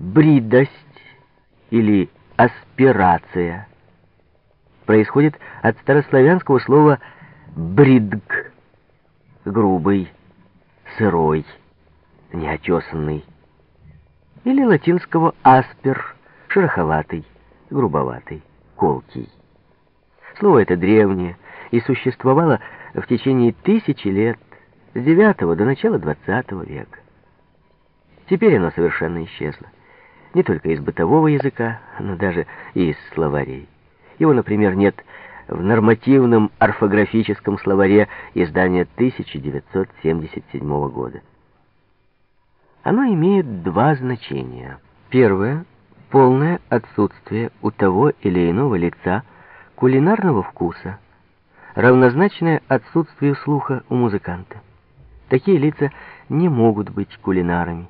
Бридость или аспирация происходит от старославянского слова «бридг» — грубый, сырой, неотесанный, или латинского «аспер» — шероховатый, грубоватый, колкий. Слово это древнее и существовало в течение тысячи лет, с IX до начала XX века. Теперь оно совершенно исчезло. Не только из бытового языка, но даже и из словарей. Его, например, нет в нормативном орфографическом словаре издания 1977 года. Оно имеет два значения. Первое — полное отсутствие у того или иного лица кулинарного вкуса, равнозначное отсутствию слуха у музыканта. Такие лица не могут быть кулинарами.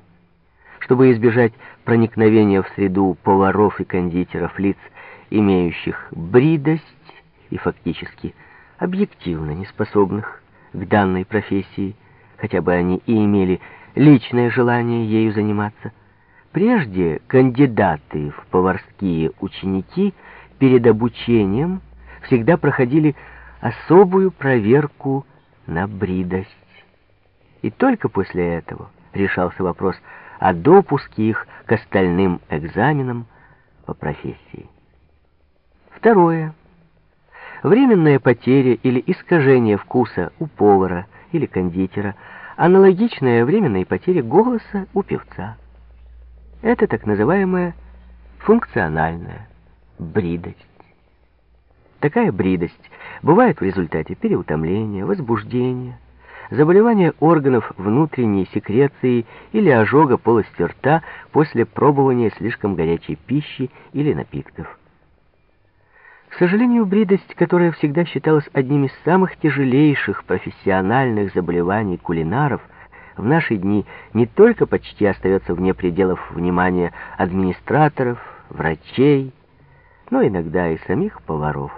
Чтобы избежать проникновения в среду поваров и кондитеров лиц, имеющих бридость и фактически объективно неспособных к данной профессии, хотя бы они и имели личное желание ею заниматься, прежде кандидаты в поварские ученики перед обучением всегда проходили особую проверку на бридость. И только после этого решался вопрос о допуске их к остальным экзаменам по профессии. Второе. Временная потеря или искажение вкуса у повара или кондитера, аналогичная временной потере голоса у певца. Это так называемая функциональная бридость. Такая бридость бывает в результате переутомления, возбуждения, заболевания органов внутренней секреции или ожога полости рта после пробования слишком горячей пищи или напитков. К сожалению, бридость, которая всегда считалась одним из самых тяжелейших профессиональных заболеваний кулинаров, в наши дни не только почти остается вне пределов внимания администраторов, врачей, но иногда и самих поваров.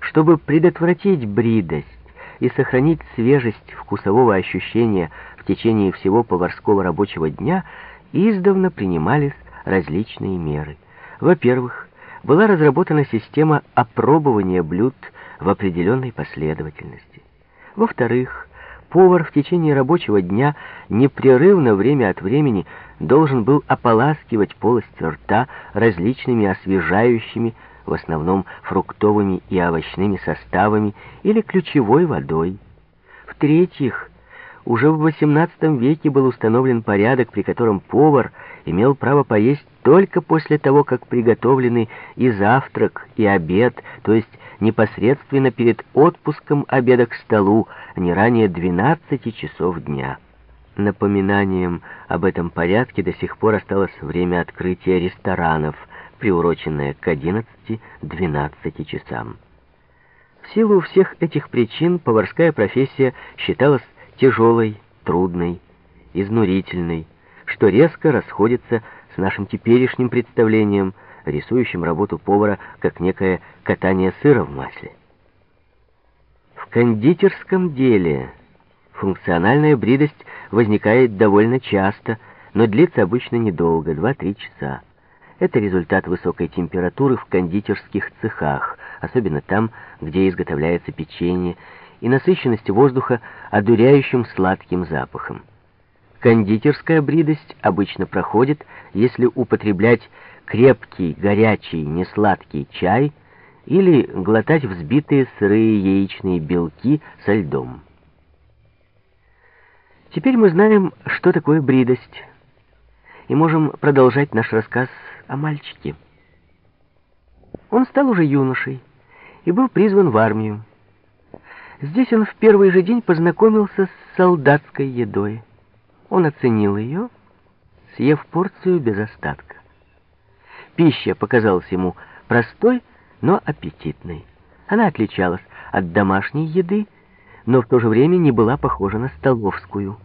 Чтобы предотвратить бридость и сохранить свежесть вкусового ощущения в течение всего поварского рабочего дня, издавна принимались различные меры. Во-первых, была разработана система опробования блюд в определенной последовательности. Во-вторых, повар в течение рабочего дня непрерывно время от времени должен был ополаскивать полость рта различными освежающими, в основном фруктовыми и овощными составами или ключевой водой. В-третьих, уже в XVIII веке был установлен порядок, при котором повар имел право поесть только после того, как приготовлены и завтрак, и обед, то есть непосредственно перед отпуском обеда к столу, не ранее 12 часов дня. Напоминанием об этом порядке до сих пор осталось время открытия ресторанов, приуроченное к 11-12 часам. В силу всех этих причин поварская профессия считалась тяжелой, трудной, изнурительной, что резко расходится с нашим теперешним представлением, рисующим работу повара как некое катание сыра в масле. В кондитерском деле функциональная бридость возникает довольно часто, но длится обычно недолго, 2-3 часа. Это результат высокой температуры в кондитерских цехах, особенно там, где изготовляется печенье, и насыщенности воздуха одуряющим сладким запахом. Кондитерская бридость обычно проходит, если употреблять крепкий, горячий, несладкий чай или глотать взбитые сырые яичные белки со льдом. Теперь мы знаем, что такое бридость, и можем продолжать наш рассказ о мальчике. Он стал уже юношей и был призван в армию. Здесь он в первый же день познакомился с солдатской едой. Он оценил ее, съев порцию без остатка. Пища показалась ему простой, но аппетитной. Она отличалась от домашней еды, но в то же время не была похожа на столовскую.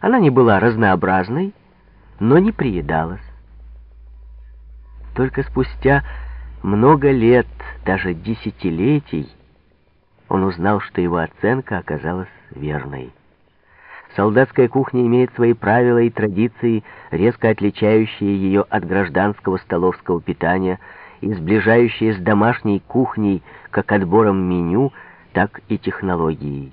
Она не была разнообразной, но не приедалась. Только спустя много лет, даже десятилетий, он узнал, что его оценка оказалась верной. Солдатская кухня имеет свои правила и традиции, резко отличающие ее от гражданского столовского питания и сближающие с домашней кухней как отбором меню, так и технологией.